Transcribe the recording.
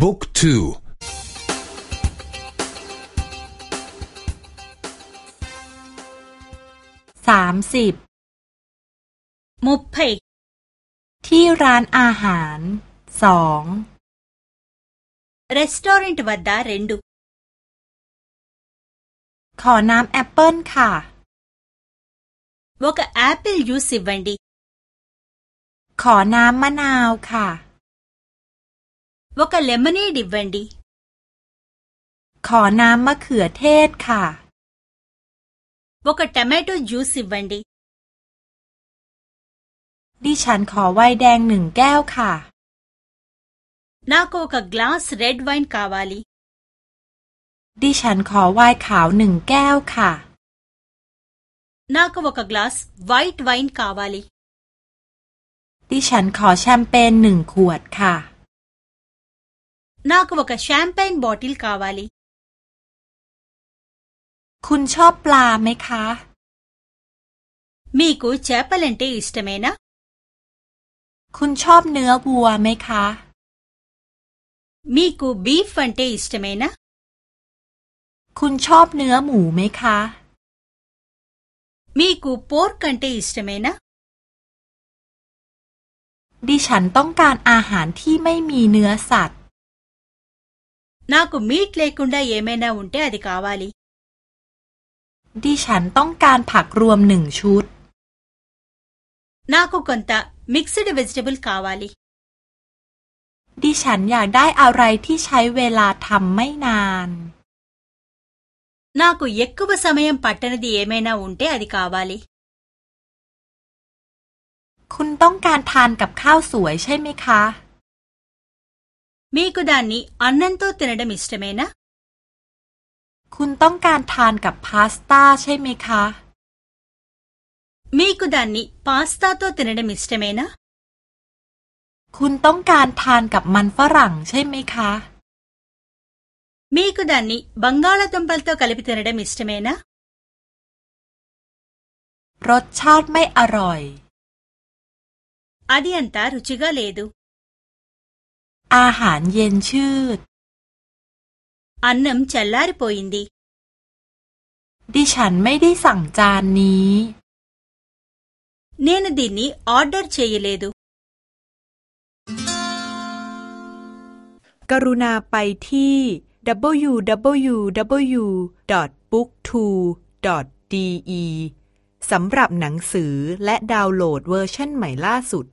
บุ๊กทูสามสิบมุพเพที่ร้านอาหารสองรีสตอรันต์วัดดาเรนดูขอน้ำแอปเปิลค่ะวกแอปเปิลยูสิบันดีขอน้ำมะนาวค่ะว่ากันเลมอนีดิบันดีขอน้ำมะเขือเทศค่ะว่ากันเตมเมโตจูซิบันดีดิฉันขอไวน์แดงหนึ่งแก้วค่ะนาโกกับกลาสเรดไวน์คาวาลีดิฉันขอไวน์ขาวหนึ่งแก้วค่ะนาโกว่ากับกลาสไวท์ไวน์คาวาลีดิฉันขอแชมเปญหนึ่งขวดค่ะ నాకు ఒక champagne bottle కావాలి คุณชอบปลาไหมคะ มีกูเช చ เลนต ట อิสต์เมนะ คุณชอบเนื้อวัวไหมคะ มีกูบีฟเลนต ట อิสต์เมนะ คุณชอบเนื้อหมูไหมคะีกูป ప ร์్ క ్นต ట อิสต์เมนะ ดิฉันต้องการอาหารที่ไม่มีเนื้อสัตว์น้าก నాకు మీట్ లేకుండా ఏమైనా ఉంటే అది క ా వ าลีดิฉันต้องการผักรวมหนึ่งชุดน้ากูกันตะมิกซ์เดเวจิเทเบิลคาวาลีดิฉันอยากได้อะไรที่ใช้เวลาทำไม่นานน้ากูเยกกุบะสมัยมปัตตนดีเอเมนาอุนเตอดิกาวาลีคุณต้องการทานกับข้าวสวยใช่ไหมคะมีกูดานีอันนั้นตัวเต่นัดมิสเตเมนะคุณต้องการทานกับพาสต้าใช่ไหมคะมีกูดานีพาสต้าตัวเต่นัดมิสเตเมนะคุณต้องการทานกับมันฝรั่ง ใช่ไหมคะมีกูดานีบังกาลาตุมเปลตัวกะลิปทเ่นัดมิสเตเมนะรสชาติไม่อร่อย อดีอันตารุจิกาเลดูอาหารเย็นชืด อันนం చ ల ฉันลา ప ో య ిం ద ిดิฉันไม่ได้สั่งจานนี้ เนนดินี้ออเดอร์เ చ ยเลే ద กรุณาไปที่ www.booktwo.de สำหรับหนังสือและดาวน์โหลดเวอร์ชันใหม่ล่าสุด